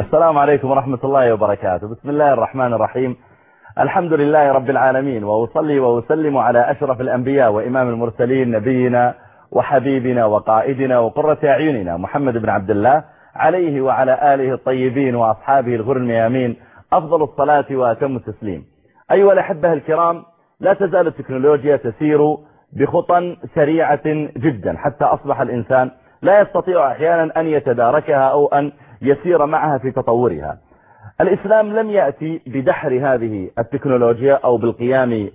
السلام عليكم ورحمة الله وبركاته. بسم الله الرحمن الرحيم. الحمد لله رب العالمين وأصلي وأسلم على أشرف الأنبياء وإمام المرسلين نبينا وحبيبنا وقائدنا وقرة أعيننا محمد بن عبد الله عليه وعلى آله الطيبين وأصحابه الغر الميامين. أفضل الصلاة وأتم التسليم. أيها الأحبة الكرام لا تزال التكنولوجيا تسير بخطى سريعة جدا حتى أصبح الإنسان لا يستطيع أحيانا أن يتداركها أو أن يسير معها في تطورها. الإسلام لم يأتي بدحر هذه التكنولوجيا أو بالقيام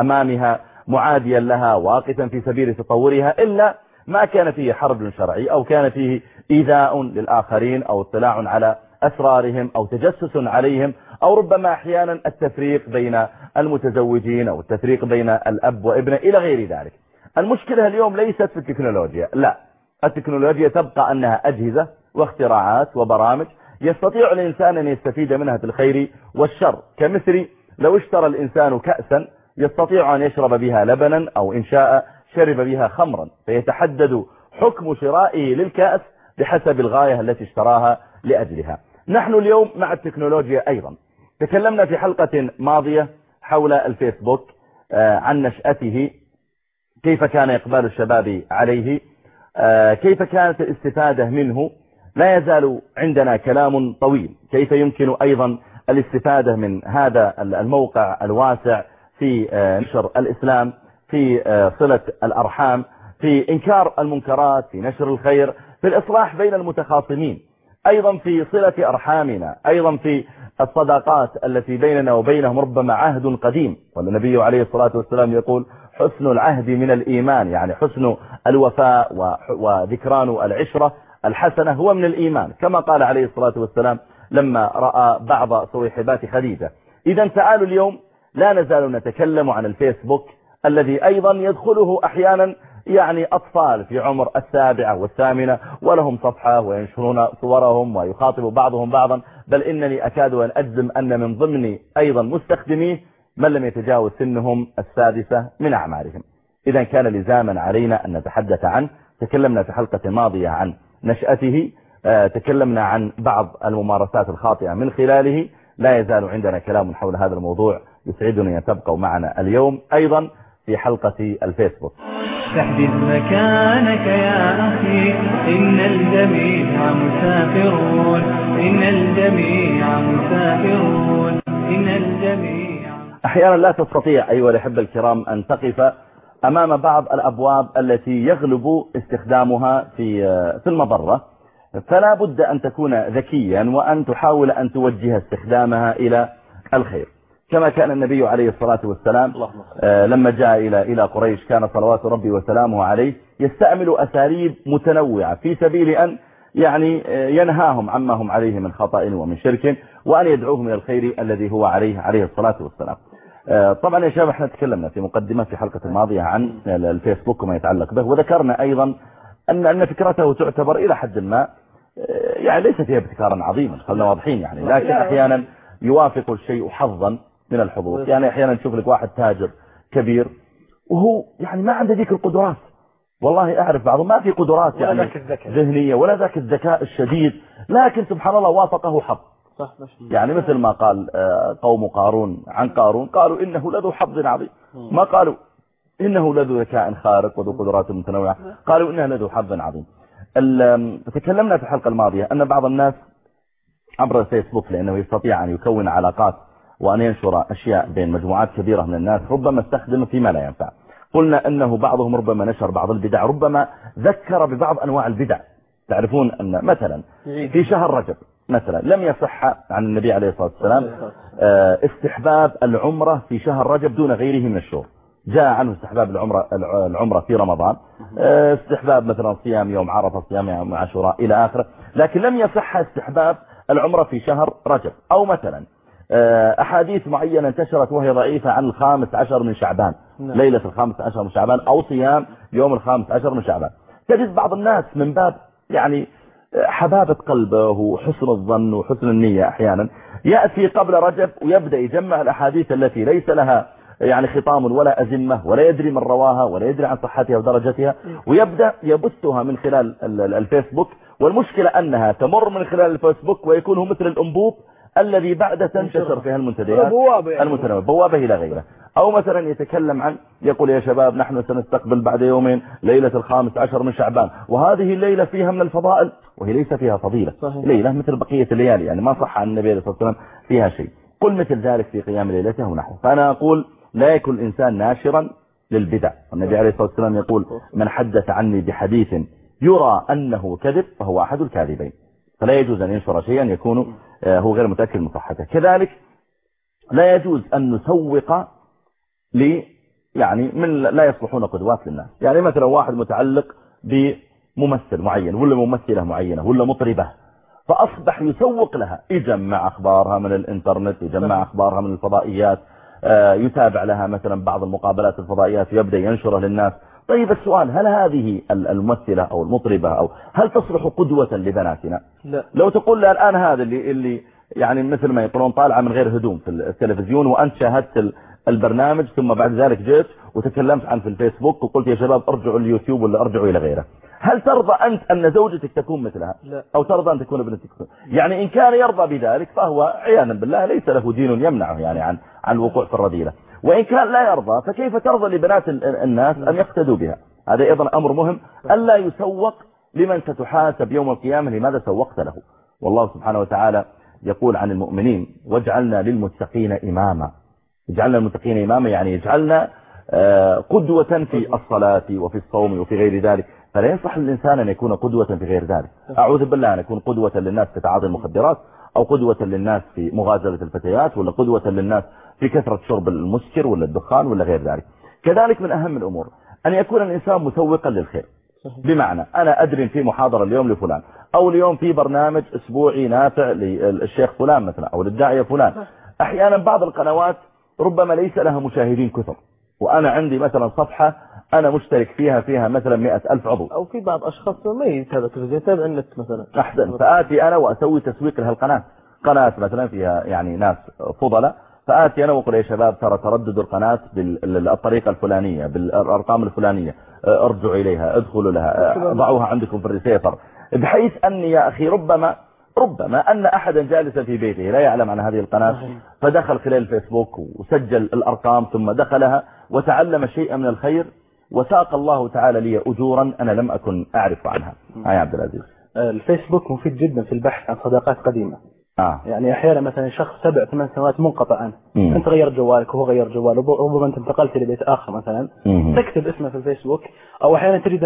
أمامها معاديا لها واقفا في سبيل تطورها إلا ما كان فيه حرب شرعي أو كان فيه إيذاء للآخرين أو اطلاع على أسرارهم أو تجسس عليهم أو ربما أحيانا التفريق بين المتزوجين أو التفريق بين الأب وابنه إلى غير ذلك. المشكلة اليوم ليست في التكنولوجيا لا. التكنولوجيا تبقى أنها أجهزة واختراعات وبرامج يستطيع الإنسان أن يستفيد منها في الخير والشر. كمثل لو اشترى الإنسان كأسا يستطيع أن يشرب بها لبنا أو إن شاء شرب بها خمرا فيتحدد حكم شرائه للكأس بحسب الغاية التي اشتراها لأجلها. نحن اليوم مع التكنولوجيا أيضا. تكلمنا في حلقة ماضية حول الفيسبوك عن نشأته كيف كان إقبال الشباب عليه كيف كانت الاستفادة منه لا يزال عندنا كلام طويل. كيف يمكن أيضا الاستفادة من هذا الموقع الواسع في نشر الإسلام في صلة الأرحام في إنكار المنكرات في نشر الخير في الإصلاح بين المتخاصمين أيضا في صلة أرحامنا أيضا في الصداقات التي بيننا وبينهم ربما عهد قديم. والنبي عليه الصلاة والسلام يقول حسن العهد من الإيمان. يعني حسن الوفاء وذكران العشرة الحسنة هو من الإيمان. كما قال عليه الصلاة والسلام لما رأى بعض صويحبات خديجة. إذا تعالوا اليوم لا نزال نتكلم عن الفيسبوك الذي أيضا يدخله أحيانا يعني أطفال في عمر السابعة والثامنة ولهم صفحة وينشرون صورهم ويخاطب بعضهم بعضا. بل إنني أكاد أن أجزم أن من ضمن أيضا مستخدميه من لم يتجاوز سنهم السادسة من أعمارهم. إذا كان لزاما علينا أن نتحدث عنه. تكلمنا في حلقة ماضية عن نشأته تكلمنا عن بعض الممارسات الخاطئة من خلاله. لا يزال عندنا كلام حول هذا الموضوع يسعدني أن تبقوا معنا اليوم أيضا في حلقة الفيسبوك. تحدث مكانك يا أخي إن الجميع مسافرون إن الجميع مسافرون إن الجميع أحيانا لا تستطيع أيها الأحبة الكرام أن تقف أمام بعض الأبواب التي يغلب استخدامها في في المضرة. فلا بد أن تكون ذكيا وأن تحاول أن توجه استخدامها إلى الخير. كما كان النبي عليه الصلاة والسلام لما جاء إلى إلى قريش كان صلوات ربي وسلامه عليه يستعمل أساليب متنوعة في سبيل أن يعني ينهاهم عما هم عليه من خطأ ومن شرك وأن يدعوهم إلى الخير الذي هو عليه عليه الصلاة والسلام. طبعا يا شباب إحنا تكلمنا في مقدمة في حلقة الماضية عن الفيسبوك وما يتعلق به وذكرنا أيضا أن أن فكرته تعتبر إلى حد ما يعني ليس فيها ابتكارا عظيما خلنا واضحين يعني لكن أحيانا يوافق الشيء حظا من الحظوظ. يعني أحيانا نشوف لك واحد تاجر كبير وهو يعني ما عنده ذيك القدرات. والله أعرف بعضهم ما في قدرات يعني ذهنية ولا ذاك الذكاء الشديد لكن سبحان الله وافقه حظ. صح يعني مثل ما قال قوم قارون عن قارون قالوا إنه لذو حظ عظيم. ما قالوا إنه لذو ذكاء خارق وذو قدرات متنوعة. قالوا إنه لذو حظ عظيم. تكلمنا في الحلقة الماضية أن بعض الناس عبر الفيسبوك لأنه يستطيع أن يكون علاقات وأن ينشر أشياء بين مجموعات كبيرة من الناس ربما استخدم فيما لا ينفع. قلنا أنه بعضهم ربما نشر بعض البدع ربما ذكر ببعض أنواع البدع. تعرفون أن مثلا في شهر رجب مثلا. لم يصح عن النبي عليه الصلاة والسلام استحباب العمرة في شهر رجب دون غيره من الشهور. جاء عنه استحباب العمرة, العمرة في رمضان. استحباب مثلا صيام يوم عرفة صيام يوم عاشوراء إلى آخره. لكن لم يصح استحباب العمرة في شهر رجب. أو مثلا أحاديث معينة انتشرت وهي ضعيفة عن الخامس عشر من شعبان. نعم. ليلة الخامس عشر من شعبان أو صيام يوم الخامس عشر من شعبان. تجد بعض الناس من باب يعني حبابة قلبه وحسن الظن وحسن النية أحيانا. يأتي قبل رجب ويبدأ يجمع الأحاديث التي ليس لها يعني خطام ولا أزمة ولا يدري من رواها ولا يدري عن صحتها ودرجتها ويبدأ يبثها من خلال ال- ال- الفيسبوك. والمشكلة أنها تمر من خلال الفيسبوك ويكون مثل الأنبوب الذي بعد تنتشر فيها المنتديات. يعني. المتنوعة بوابة إلى غيره أو مثلا يتكلم عن يقول يا شباب نحن سنستقبل بعد يومين ليلة الخامس عشر من شعبان. وهذه الليلة فيها من الفضائل وهي ليس فيها فضيلة. صحيح. ليلة مثل بقية الليالي يعني ما صح عن النبي عليه الصلاة والسلام فيها شيء. قل مثل ذلك في قيام ليلته ونحوه. فأنا أقول لا يكون الإنسان ناشرا للبدع. النبي عليه الصلاة والسلام يقول من حدث عني بحديث يرى أنه كذب فهو أحد الكاذبين. فلا يجوز أن ينشر شيئا يكون آه، هو غير متأكد من صحته. كذلك لا يجوز أن نسوق ل يعني من لا يصلحون قدوات للناس. يعني مثلا واحد متعلق بممثل معين ولا ممثلة معينة ولا مطربة فأصبح يسوق لها. يجمع أخبارها من الإنترنت يجمع أخبارها من الفضائيات آه، يتابع لها مثلا بعض المقابلات الفضائيات ويبدأ ينشرها للناس. طيب السؤال هل هذه الممثلة أو المطربة أو هل تصلح قدوة لبناتنا؟ لا. لو تقول لها الآن هذا اللي, اللي يعني مثل ما يقولون طالعة من غير هدوم في التلفزيون وأنت شاهدت ال- البرنامج ثم بعد ذلك جيت وتكلمت عن في الفيسبوك وقلت يا شباب أرجعوا اليوتيوب ولا أرجعوا إلى غيره. هل ترضى أنت أن زوجتك تكون مثلها؟ لا. أو ترضى أن تكون ابنتك يعني إن كان يرضى بذلك فهو عياذا بالله ليس له دين يمنعه يعني عن عن الوقوع في الرذيلة. وإن كان لا يرضى فكيف ترضى لبنات ال- ال- الناس أن يقتدوا بها؟ هذا أيضا أمر مهم. ألا يسوق لمن ستحاسب يوم القيامة لماذا سوقت له؟ والله سبحانه وتعالى يقول عن المؤمنين واجعلنا للمتقين إماما. اجعلنا المتقين إماما يعني يجعلنا آه، قدوة في الصلاة وفي الصوم وفي غير ذلك. فلا يصح للإنسان أن يكون قدوة في غير ذلك. أعوذ بالله أن يكون قدوة للناس في تعاطي المخدرات. أو قدوة للناس في مغازلة الفتيات ولا قدوة للناس في كثرة شرب المسكر ولا الدخان ولا غير ذلك. كذلك من أهم الأمور أن يكون الإنسان مسوقا للخير. بمعنى أنا أدري في محاضرة اليوم لفلان أو اليوم في برنامج أسبوعي نافع للشيخ فلان مثلا أو للداعية فلان. أحيانا بعض القنوات ربما ليس لها مشاهدين كثر وأنا عندي مثلا صفحة أنا مشترك فيها فيها مثلا مئة ألف عضو. أو في بعض أشخاص ما يتابع التلفزيون يتابع النت مثلا. أحسن. فآتي أنا وأسوي تسويق لهالقناة. قناة مثلا فيها يعني ناس فضلاء. فآتي أنا وأقول يا شباب ترى ترددوا القناة بالطريقة الفلانية بالأرقام الفلانية. ارجعوا إليها ادخلوا لها ضعوها عندكم في الريسيفر. بحيث أني يا أخي ربما ربما أن أحدا جالسا في بيته لا يعلم عن هذه القناة فدخل خلال الفيسبوك وسجل الأرقام ثم دخلها وتعلم شيئا من الخير. وساق الله تعالى لي أجورا أنا لم أكن أعرف عنها هاي عبد العزيز آه، الفيسبوك مفيد جدا في البحث عن صداقات قديمة آه. يعني أحيانا مثلا شخص سبع ثمان سنوات منقطع عنه مم. أنت غيرت جوالك وهو غير جواله رب- ربما أنت انتقلت لبيت آخر مثلا مم. تكتب اسمه في الفيسبوك أو أحيانا تجد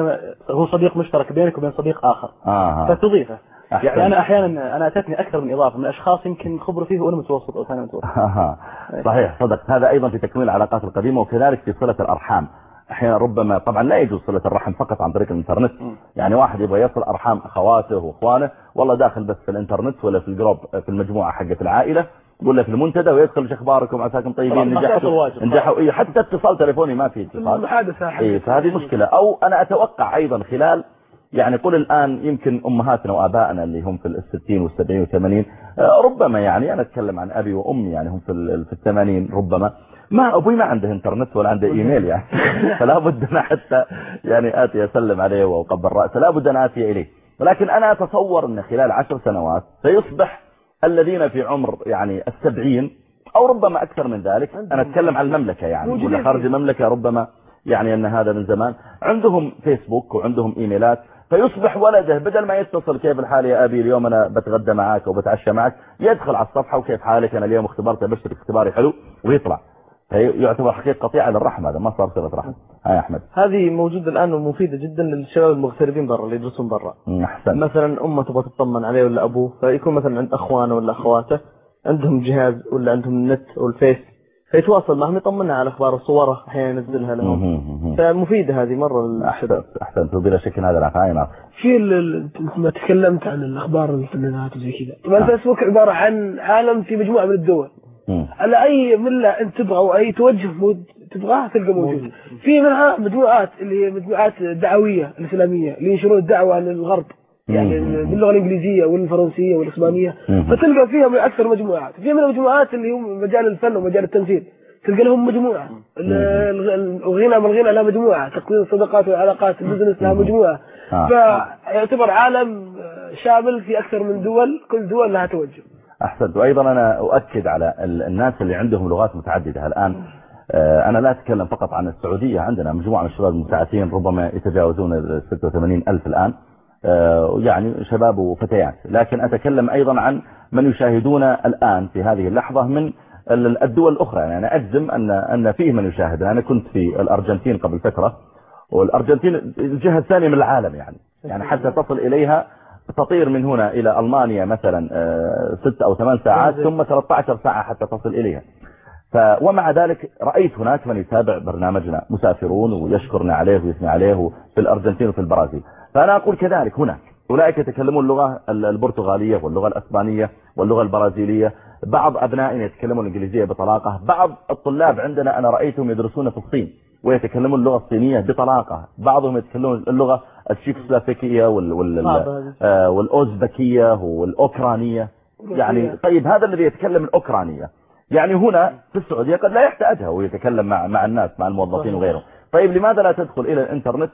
هو صديق مشترك بينك وبين صديق آخر آه. فتضيفه أحسن. يعني أنا أحيانا أنا اتتني أكثر من إضافة من أشخاص يمكن خبره فيه وأنا متوسط أو ثاني متوسط آه. صحيح صدق هذا أيضا في تكوين العلاقات القديمة وكذلك في صلة الأرحام أحيانا ربما طبعا لا يجوز صلة الرحم فقط عن طريق الإنترنت. يعني واحد يبغى يصل أرحام أخواته وإخوانه والله داخل بس في الإنترنت ولا في الجروب في المجموعة حقة العائلة ولا في المنتدى ويدخل إيش اخباركم عساكم طيبين نجحتوا. نجحوا. إيه حتى اتصال تليفوني ما في اتصال. المحادثة إيه فهذه مشكلة. أو أنا أتوقع أيضا خلال يعني قل الآن يمكن أمهاتنا وآبائنا اللي هم في الستين والسبعين والثمانين آه، ربما يعني أنا أتكلم عن أبي وأمي يعني هم في ال- في الثمانين ربما ما أبوي ما عنده إنترنت ولا عنده إيميل يعني. فلا بد أنا حتى يعني آتي أسلم عليه وأقبل رأسه. لا بد أن آتي إليه. ولكن أنا أتصور أن خلال عشر سنوات سيصبح الذين في عمر يعني السبعين أو ربما أكثر من ذلك أنا أتكلم عن المملكة يعني ولا خارج المملكة ربما يعني أن هذا من زمان. عندهم فيسبوك وعندهم إيميلات فيصبح ولده بدل ما يتصل كيف الحال يا أبي اليوم أنا بتغدى معك أو بتعشى معك يدخل على الصفحة وكيف حالك أنا اليوم اختبرت أبشرك اختباري حلو ويطلع. يعتبر حقيقة قطيعة للرحم هذا ما صار صلة رحم ها يا أحمد. هذه موجودة الآن ومفيدة جدا للشباب المغتربين برا اللي يدرسون برا. أحسن. مثلا أمة تبغى تطمن عليه ولا أبوه فيكون مثلا عند أخوانه ولا أخواته عندهم جهاز ولا عندهم النت والفيس فيتواصل معهم يطمنها على أخبار وصوره أحيانا ينزلها لهم. فمفيدة هذه مرة للشباب. أحسن أحسن بلا شك هذا العفاية نعم. في ما تكلمت عن الأخبار الفنانات وزي كذا. طبعا الفيسبوك عبارة عن عالم في مجموعة من الدول. على أي ملة أنت تبغى أو اي توجه تبغاه تلقى موجود. في منها مجموعات اللي هي مجموعات دعوية الإسلامية اللي ينشرون الدعوة للغرب يعني. باللغة الإنجليزية والفرنسية والإسبانية. فتلقى فيها من أكثر مجموعات. في منها مجموعات اللي هم مجال الفن ومجال التمثيل. تلقى لهم ال- الغنى من الغنى لها مجموعة. تقويم الصداقات والعلاقات البزنس لها مجموعة. آه. فيعتبر عالم آه، شامل في أكثر من دول. كل دول لها توجه. أحسنت. وأيضا أنا أؤكد على ال- الناس اللي عندهم لغات متعددة. الآن آه، أنا لا أتكلم فقط عن السعودية. عندنا مجموعة من الشباب المساعدين ربما يتجاوزون ال 86 ألف الآن. يعني شباب وفتيات. لكن أتكلم أيضا عن من يشاهدون الآن في هذه اللحظة من ال- الدول الأخرى. يعني أنا أجزم أن أن فيه من يشاهد. أنا كنت في الأرجنتين قبل فترة. والأرجنتين الجهة الثانية من العالم يعني. يعني حتى تصل إليها تطير من هنا إلى ألمانيا مثلا آه، ست أو ثمان ساعات ثم 13 ساعة حتى تصل إليها. ف ومع ذلك رأيت هناك من يتابع برنامجنا مسافرون ويشكرنا عليه ويثني عليه في الأرجنتين وفي البرازيل. فأنا أقول كذلك هناك. أولئك يتكلمون اللغة ال- البرتغالية واللغة الأسبانية واللغة البرازيلية. بعض أبنائنا يتكلمون الإنجليزية بطلاقة. بعض الطلاب عندنا أنا رأيتهم يدرسون في الصين. ويتكلمون اللغة الصينية بطلاقة. بعضهم يتكلمون اللغة هذه. آه، والأوزبكية والأوكرانية. يعني طيب هذا الذي يتكلم الأوكرانية. يعني هنا في السعودية قد لا يحتاجها ويتكلم مع مع الناس مع الموظفين وغيرهم. طيب لماذا لا تدخل إلى الإنترنت؟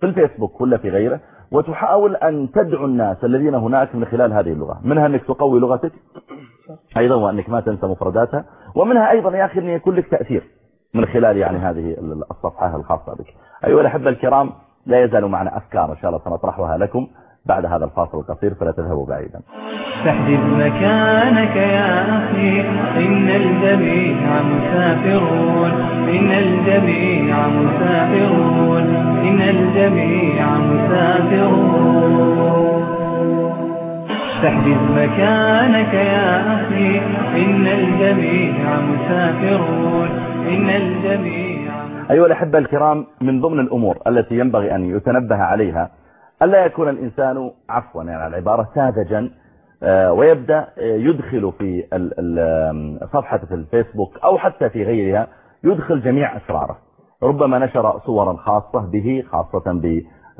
في الفيسبوك ولا في غيره؟ وتحاول أن تدعو الناس الذين هناك من خلال هذه اللغة. منها أنك تقوي لغتك. أيضا وأنك ما تنسى مفرداتها. ومنها أيضا يا أخي أن يكون لك تأثير. من خلال يعني هذه الصفحة الخاصة بك. أيها الأحبة الكرام لا يزال معنا أفكار إن شاء الله سنطرحها لكم بعد هذا الفاصل القصير فلا تذهبوا بعيدا. استحدث مكانك يا أخي إن الجميع مسافرون. إن الجميع مسافرون. إن الجميع مسافرون. استحدث مكانك يا أخي إن الجميع مسافرون. أيها الأحبة الكرام من ضمن الأمور التي ينبغي أن يتنبه عليها ألا يكون الإنسان عفوا يعني على العبارة ساذجا آه، ويبدأ آه، يدخل في صفحة في الفيسبوك أو حتى في غيرها يدخل جميع أسراره. ربما نشر صورا خاصة به خاصة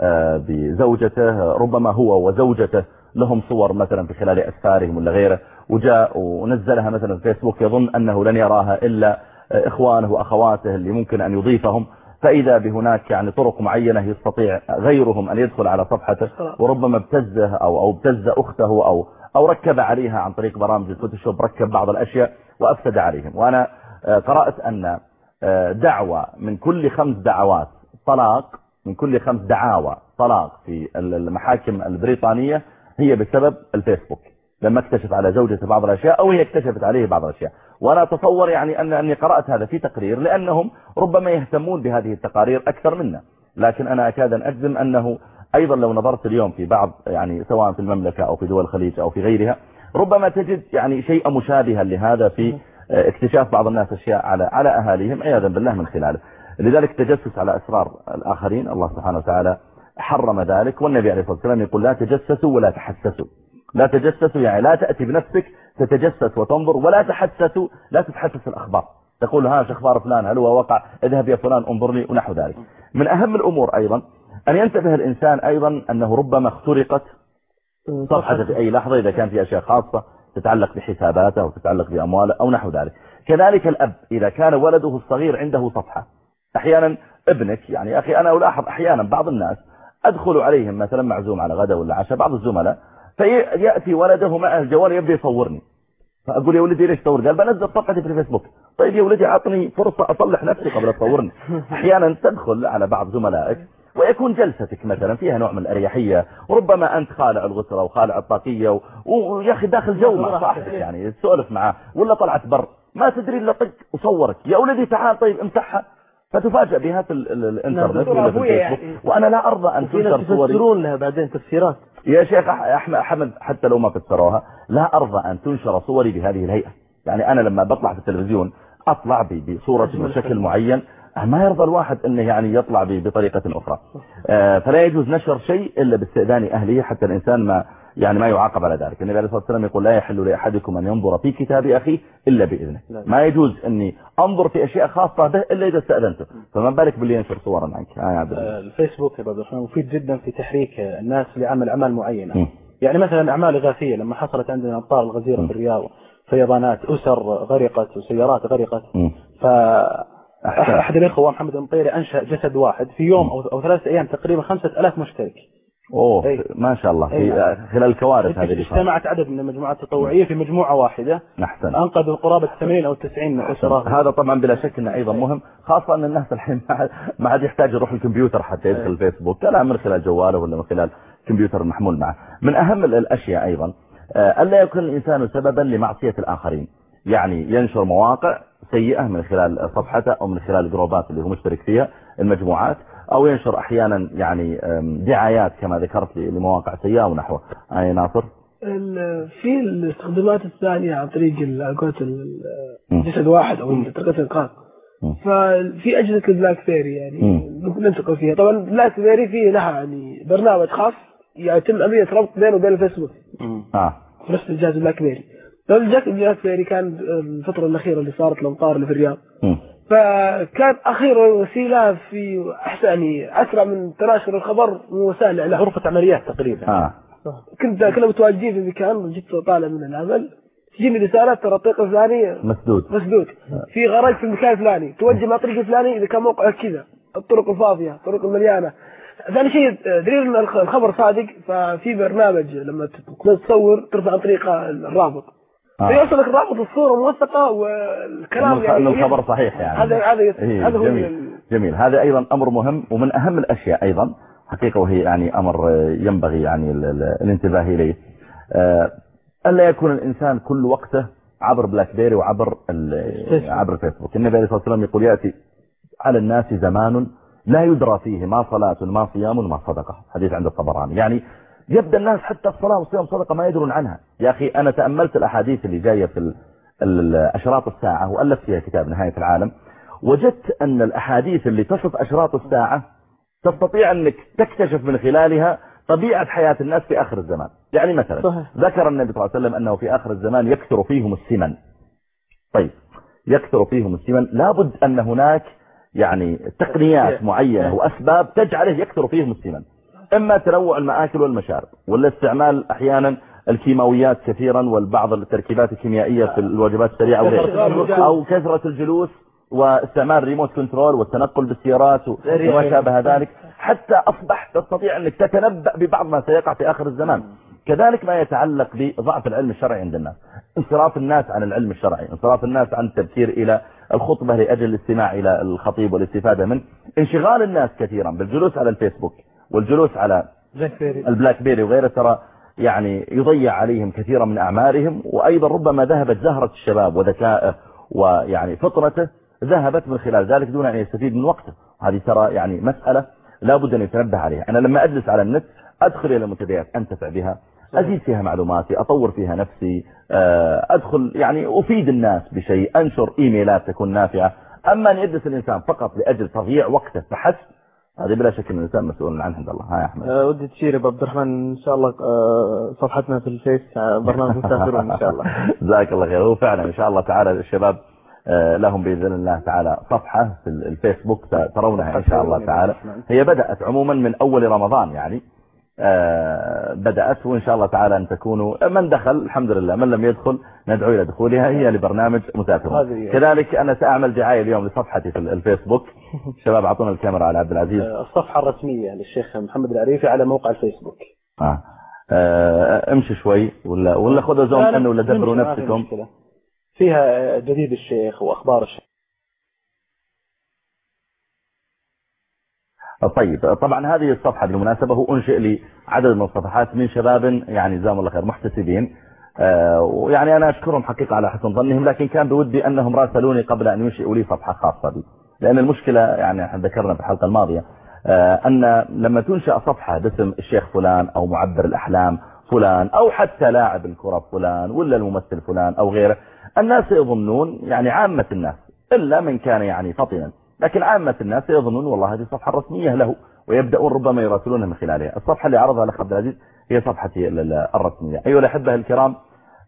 آه، بزوجته ربما هو وزوجته لهم صور مثلا في خلال أسفارهم ولا غيره وجاء ونزلها مثلا في الفيسبوك يظن أنه لن يراها إلا إخوانه وأخواته اللي ممكن أن يضيفهم فإذا بهناك يعني طرق معينة يستطيع غيرهم أن يدخل على صفحته وربما ابتزه أو, أو ابتز أخته أو, أو ركب عليها عن طريق برامج الفوتوشوب ركب بعض الأشياء وأفسد عليهم. وأنا آه، قرأت أن آه، دعوة من كل خمس دعوات طلاق من كل خمس دعاوى طلاق في المحاكم البريطانية هي بسبب الفيسبوك. لما اكتشف على زوجته بعض الأشياء أو هي اكتشفت عليه بعض الأشياء. وأنا أتصور يعني أن أني قرأت هذا في تقرير لأنهم ربما يهتمون بهذه التقارير أكثر منا. لكن أنا أكاد أن أجزم أنه أيضا لو نظرت اليوم في بعض يعني سواء في المملكة أو في دول الخليج أو في غيرها ربما تجد يعني شيئا مشابها لهذا في آه، اكتشاف بعض الناس أشياء على على أهاليهم عياذا بالله من خلاله. لذلك التجسس على أسرار الآخرين الله سبحانه وتعالى حرم ذلك والنبي عليه الصلاة والسلام يقول لا تجسسوا ولا تحسسوا. لا تجسسوا يعني لا تأتي بنفسك تتجسس وتنظر ولا تحسسوا لا تتحسس الأخبار. تقول ها إيش أخبار فلان هل هو وقع اذهب يا فلان انظرني ونحو ذلك. من أهم الأمور أيضا أن ينتبه الإنسان أيضا أنه ربما اخترقت صفحة في أي لحظة إذا كان في أشياء خاصة تتعلق بحساباته أو تتعلق بأمواله أو نحو ذلك. كذلك الأب إذا كان ولده الصغير عنده صفحة. أحيانا ابنك يعني أخي أنا ألاحظ أحيانا بعض الناس أدخل عليهم مثلا معزوم على غدا ولا عشاء بعض الزملاء فيأتي ولده معه الجوال يبدأ يصورني. فأقول يا ولدي ليش تصور قال بنزل صفحتي في الفيسبوك. طيب يا ولدي عطني فرصة أصلح نفسي قبل تصورني. أحيانا تدخل على بعض زملائك ويكون جلستك مثلا فيها نوع من الأريحية. وربما أنت خالع الغسرة وخالع الطاقية ويا أخي داخل جو مع صاحبك يعني تسولف معاه. ولا طلعت بر. ما تدري إلا طق وصورك. يا ولدي تعال طيب امسحها. فتفاجأ بها في ال- ال- الإنترنت ولا في الفيسبوك. يعني. وأنا لا في ناس تنشر صوري. يفسرون لها بعدين تفسيرات. يا شيخ أحمد حتى لو ما فسروها لا أرضى أن تنشر صوري بهذه الهيئة. يعني أنا لما بطلع في التلفزيون أطلع ب- بصورة وشكل معين ما يرضى الواحد أنه يعني يطلع بطريقة أخرى. آه، فلا يجوز نشر شيء إلا باستئذان أهله حتى الإنسان ما يعني ما يعاقب على ذلك. النبي عليه الصلاة والسلام يقول لا يحل لأحدكم أن ينظر في كتاب أخيه إلا بإذنه. ما يجوز أني أنظر في أشياء خاصة به إلا إذا استأذنته. فما بالك باللي ينشر صورا عنك؟ آه يا عبد. آه، الفيسبوك يا عبد الرحمن مفيد جدا في تحريك الناس لعمل أعمال معينة. مم. يعني مثلا أعمال إغاثية لما حصلت عندنا امطار الغزيره في الرياض فيضانات أسر غرقت وسيارات غرقت. ف أحد الأخوة محمد المطيري أنشأ جسد واحد في يوم أو أو ثلاث أيام تقريبا 5000 مشترك. أوه إيه. ما شاء الله. في إيه. خلال الكوارث هذه اللي. اجتمعت عدد من المجموعات التطوعية في مجموعة واحدة. احسن انقذوا قرابه 80 أو 90 أسرة. هذا طبعا بلا شك إنه أيضا مهم. خاصة إن الناس الحين ما عاد- يحتاج يروح الكمبيوتر حتى يدخل الفيسبوك لا من خلال جواله ولا من خلال كمبيوتر المحمول معه. من أهم ال- الأشياء أيضا آه، ألا يكون الإنسان سببا لمعصية الآخرين. يعني ينشر مواقع سيئة من خلال صفحته أو من خلال الجروبات اللي هو مشترك فيها المجموعات. أو ينشر أحيانا يعني دعايات كما ذكرت لمواقع سيئه ونحوه أي ناصر؟ في الاستخدامات الثانية عن طريق ال- على قولة ال- مم. جسد واحد أو طريقة الانقاذ. ففي أجهزة ال BlackBerry يعني ننتقل فيها. طبعا ال BlackBerry فيه لها يعني برنامج خاص يتم عملية ربط بينه وبين الفيسبوك. آه. في نفس الجهاز ال BlackBerry الجهاز ال BlackBerry كان الفترة الأخيرة اللي صارت الأمطار اللي في الرياض. فكان أخيرا وسيلة في يعني أسرع من تناشر الخبر من وسائل الإعلام غرفة عمليات تقريبا. آه. كنت كنا متواجدين في مكان جيت طالع من العمل تجيني رسالة ترى الطريق الفلاني مسدود. مسدود. في غرق في المكان الفلاني. توجه مع الطريق الفلاني إذا كان موقعك كذا. الطرق الفاضية الطرق المليانة. ثاني شيء دليل إن الخ- الخبر صادق ففي برنامج لما تصور ترفع عن طريق الرابط. آه. فيوصلك الرابط الصورة موثقة والكلام إنه- إنه الخبر صحيح يعني. هذا هذا إيه، هذا هو جميل. جميل. هذا أيضا أمر مهم ومن أهم الأشياء أيضا حقيقة وهي يعني أمر آه، ينبغي يعني ال- ال- الانتباه إليه. آه، ألا يكون الإنسان كل وقته عبر بلاك بيري وعبر عبر الفيسبوك. النبي عليه الصلاة والسلام يقول يأتي على الناس زمان لا يدرى فيه ما صلاة ما صيام ما صدقة. حديث عند الطبراني. يعني يبدأ الناس حتى الصلاة والصيام صدقة ما يدرون عنها. يا أخي أنا تأملت الأحاديث اللي جاية في أشراط الساعة وألفت فيها كتاب نهاية العالم. وجدت أن الأحاديث اللي تصف أشراط الساعة تستطيع أنك تكتشف من خلالها طبيعة حياة الناس في آخر الزمان. يعني مثلا صحيح. ذكر النبي صلى الله عليه وسلم أنه في آخر الزمان يكثر فيهم السمن. طيب يكثر فيهم السمن. لابد أن هناك يعني تقنيات معينة وأسباب تجعله يكثر فيهم السمن. إما تنوع المآكل والمشارب ولا استعمال أحيانا الكيماويات كثيرا والبعض التركيبات الكيميائية في الوجبات السريعة أو كثرة الجلوس. واستعمال ريموت كنترول والتنقل بالسيارات وما شابه ذلك. حتى أصبح تستطيع أنك تتنبأ ببعض ما سيقع في آخر الزمان. كذلك ما يتعلق بضعف العلم الشرعي عند الناس. انصراف الناس عن العلم الشرعي انصراف الناس عن التبكير إلى الخطبة لأجل الاستماع إلى الخطيب والاستفادة منه. انشغال الناس كثيرا بالجلوس على الفيسبوك. والجلوس على البلاك بيري وغيره ترى يعني يضيع عليهم كثيرا من أعمارهم وأيضا ربما ذهبت زهرة الشباب وذكائه ويعني فطرته ذهبت من خلال ذلك دون أن يستفيد من وقته. هذه ترى يعني مسألة لا بد أن يتنبه عليها. أنا لما أجلس على النت أدخل إلى المنتديات أنتفع بها أزيد فيها معلوماتي أطور فيها نفسي آه، أدخل يعني أفيد الناس بشيء أنشر إيميلات تكون نافعة. أما أن يجلس الإنسان فقط لأجل تضييع وقته فحسب هذه بلا شك أن الإنسان مسؤول عنه عند الله. ها يا أحمد. آه، ودي تشير يا أبو عبد الرحمن إن شاء الله آه، صفحتنا في الفيس آه، برنامج مسافرون إن شاء الله. جزاك الله خير. هو فعلا إن شاء الله تعالى الشباب لهم بإذن الله تعالى صفحة في الفيسبوك ترونها إن شاء الله تعالى. هي بدأت عموما من أول رمضان يعني. آه، بدأت وإن شاء الله تعالى أن تكونوا من دخل الحمد لله من لم يدخل ندعو إلى دخولها هي لبرنامج مسافر كذلك أنا سأعمل دعاية اليوم لصفحتي في الفيسبوك. شباب أعطونا الكاميرا على عبد العزيز. آه، الصفحة الرسمية للشيخ محمد العريفي على موقع الفيسبوك. آه. آه، امشي شوي ولا ولا خذوا زوم ولا دبروا نفسكم. فيها جديد الشيخ وأخبار الشيخ. طيب طبعا هذه الصفحة بالمناسبة هو أنشئ لي عدد من الصفحات من شباب يعني جزاهم الله خير محتسبين. آه، ويعني أنا أشكرهم حقيقة على حسن ظنهم لكن كان بودي أنهم راسلوني قبل أن ينشئوا لي صفحة خاصة بي. لأن المشكلة يعني ذكرنا في الحلقة الماضية آه، أن لما تنشأ صفحة باسم الشيخ فلان أو معبر الأحلام فلان أو حتى لاعب الكرة فلان ولا الممثل فلان أو غيره الناس يظنون يعني عامة الناس إلا من كان يعني فطنا. لكن عامة الناس يظنون والله هذه صفحة رسمية له ويبدأون ربما يراسلونه من خلالها. الصفحة اللي عرضها الأخ عبد العزيز هي صفحتي ال- ال- الرسمية. أيها الأحبة الكرام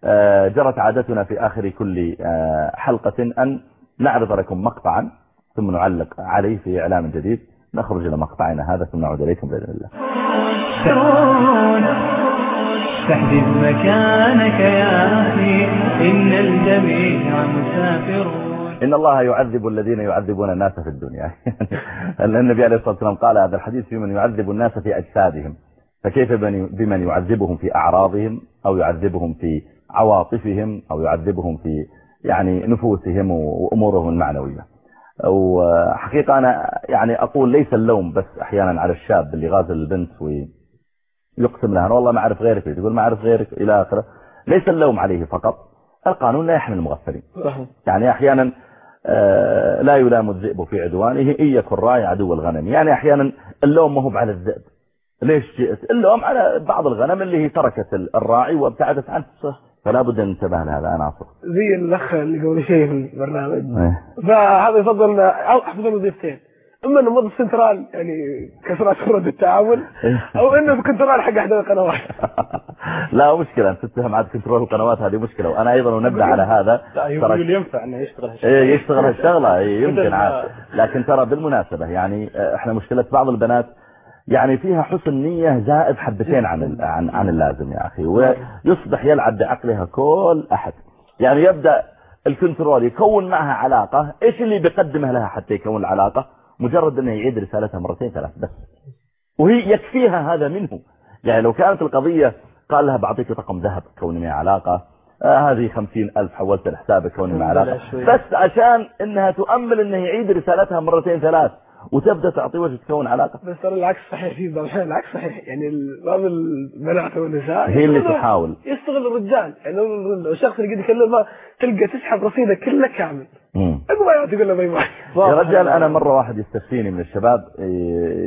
آه، جرت عادتنا في آخر كل آه، حلقة أن نعرض لكم مقطعا ثم نعلق عليه في إعلام جديد. نخرج إلى مقطعنا هذا ثم نعود إليكم بإذن الله. تحدث مكانك يا أخي. إن الجميع مسافرون. إن الله يعذب الذين يعذبون الناس في الدنيا. النبي عليه الصلاة والسلام قال هذا الحديث في من يعذب الناس في أجسادهم. فكيف بمن يعذبهم في أعراضهم أو يعذبهم في عواطفهم أو يعذبهم في يعني نفوسهم وأمورهم المعنوية. وحقيقة أنا يعني أقول ليس اللوم بس أحيانا على الشاب اللي غازل البنت ويقسم لها. والله ما أعرف غيرك تقول ما أعرف غيرك إلى آخره. ليس اللوم عليه فقط القانون لا يحمل المغفلين. يعني أحيانا لا يلام الذئب في عدوانه إن يكن راعي عدو الغنم. يعني أحيانا اللوم ما هو على الذئب. ليش جئت؟ اللوم على بعض الغنم اللي هي تركت الراعي وابتعدت عنه. فلا بد أن ننتبه لهذا أنا أصف زي الأخ اللي قبل شيء في البرنامج. فهذا يفضل أو افضل وظيفتين أما إنه موظف سنترال يعني كسرات فرد التعامل أو إنه في control حق أحد القنوات. لا مشكلة أنت تتهم عاد control القنوات هذه مشكلة. وأنا أيضا أنبه على هذا ترى يقول ينفع إنه يشتغل هالشيء. إيه يشتغل هالشغلة. إيه يمكن عاد. لكن ترى بالمناسبة يعني آه، إحنا مشكلة بعض البنات يعني فيها حسن نية زائد حبتين عن عن عن اللازم يا أخي. ويصبح يلعب بعقلها كل أحد. يعني يبدأ الكنترول يكون معها علاقة. إيش اللي بيقدمه لها حتى يكون العلاقة؟ مجرد أنه يعيد رسالتها مرتين ثلاث بس. وهي يكفيها هذا منه. يعني لو كانت القضية قال لها بعطيك رقم ذهب كوني معي علاقة. آه هذه خمسين ألف حولت لحسابك كوني معي علاقة. بس عشان إنها تؤمل إنه يعيد رسالتها مرتين ثلاث. وتبدأ تعطي وجه تكون علاقة. بس ترى العكس صحيح في بعض الأحيان العكس صحيح. يعني بعض البنات والنساء هي اللي تحاول. يستغل الرجال. يعني لو الشخص اللي قاعد يكلمها تلقى تسحب رصيدك كله كامل. ما تقول له bye bye يا رجال أنا مرة واحد يستفتيني من الشباب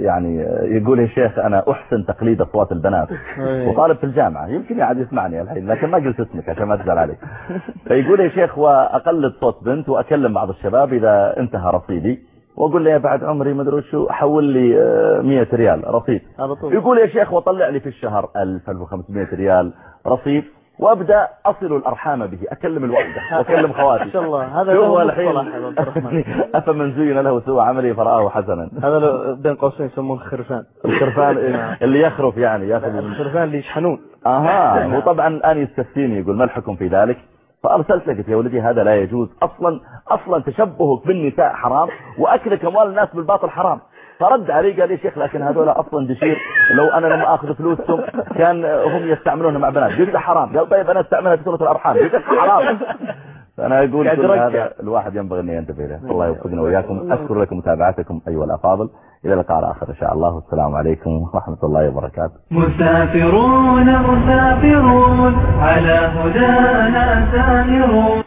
يعني يقول يا شيخ أنا أحسن تقليد أصوات البنات. وطالب في الجامعة. يمكن يعد يسمعني الحين لكن ما قلت اسمك عشان ما تزعل عليك. فيقول يا شيخ وأقلد صوت بنت وأكلم بعض الشباب إذا انتهى رصيدي. واقول له بعد عمري ما أدري وشو حول لي آه، 100 ريال رصيد. يقول يا شيخ وطلع لي في الشهر 1000 1500 ريال رصيد وأبدأ أصل الأرحام به أكلم الوالدة وأكلم خواتي. ما شاء الله. هذا هو الحين؟ يا أفمن زين له سوء عمله فرآه حسنا. هذا بين قوسين يسمونه خرفان. الخرفان اللي يخرف يعني ياخذ الخرفان اللي يشحنون. أها هو طبعا الان يستفتيني يقول ما الحكم في ذلك؟ فأرسلت لك يا ولدي هذا لا يجوز. أصلا أصلا تشبهك بالنساء حرام وأكلك اموال الناس بالباطل حرام. فرد علي قال لي شيخ لكن هذول أصلا دشير لو أنا لما آخذ فلوسهم كان هم يستعملونها مع بنات. قلت حرام. قال طيب أنا أستعملها في سورة الأرحام. قلت حرام. فأنا أقول قاعد كل. هذا الواحد ينبغي أن ينتبه له. الله يوفقنا وإياكم. أشكر لكم متابعتكم أيها الأفاضل. إلى اللقاء الآخر إن شاء الله. والسلام عليكم ورحمة الله وبركاته. مسافرون مسافرون على هدانا سائرون